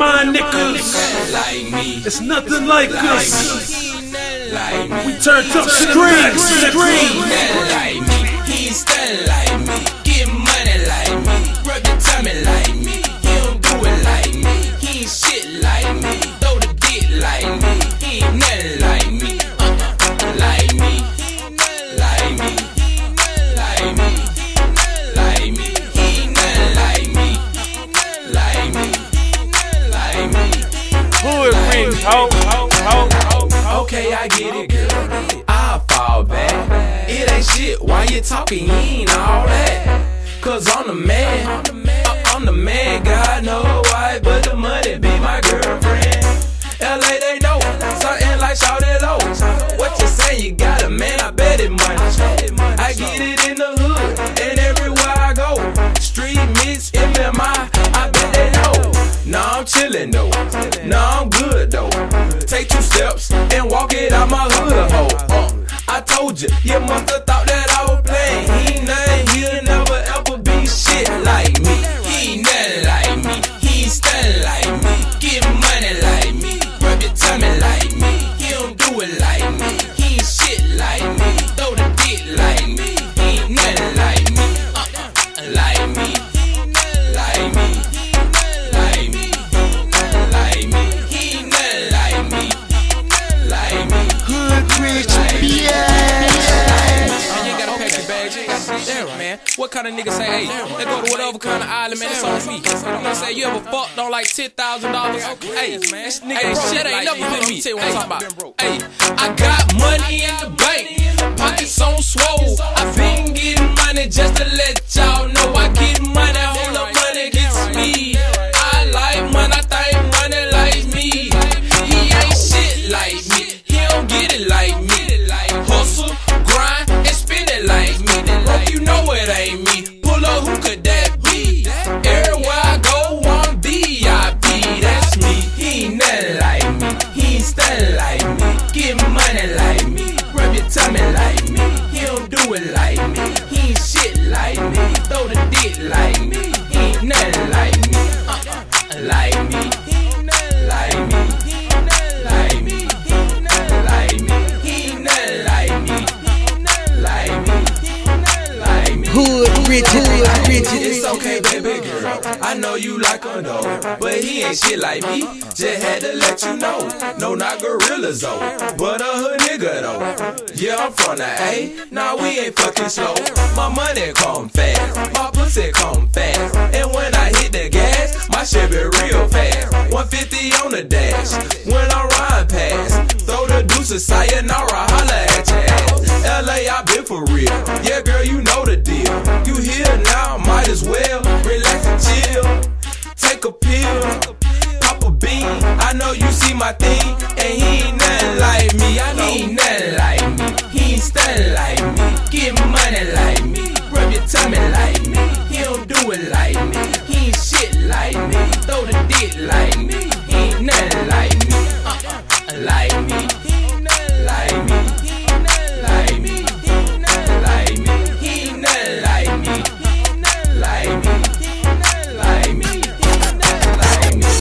mind niggas. Like me. It's nothing like us. Like. We turned up to the max. He like me. He ain't stunning like me. Hood ho, ho, ho, ho. Okay, I get it, girl. I'll fall back. It ain't shit. Why you talking? You ain't all that. Cause I'm the man. Uh, I'm the man. God know why, but the money be my girlfriend. Nah, I'm good though. Take two steps and walk it out my hood hole. Uh, I told you, you must have thought that What kind of nigga say, hey, let's go to whatever kind of island, man, it's on me. You know saying? You ever fucked on like $10,000? Hey, this nigga shit ain't never been me. You what I'm talking about. Hey, I got money in the bank, pockets on swole. I been getting money just to let y'all know I money like me. Rub your tummy like me. He don't do it like me. He ain't shit like me. Throw the dick like me. Hood rich. It's okay, baby girl. I know you like him though, but he ain't shit like me. Just had to let you know. No, not gorillas though, but a hood nigga though. Yeah, I'm from the A. Nah, we ain't fucking slow. My money come fast, my pussy come fast, and when I hit the gas, my shit be real fast. 150 on the dash when I ride past. Throw the deuces, sayonara, holla at your ass. LA, I been for real. Yeah, girl, you know the my thing, and he ain't nothing like me. I know he ain't nothing like me. He ain't stunning like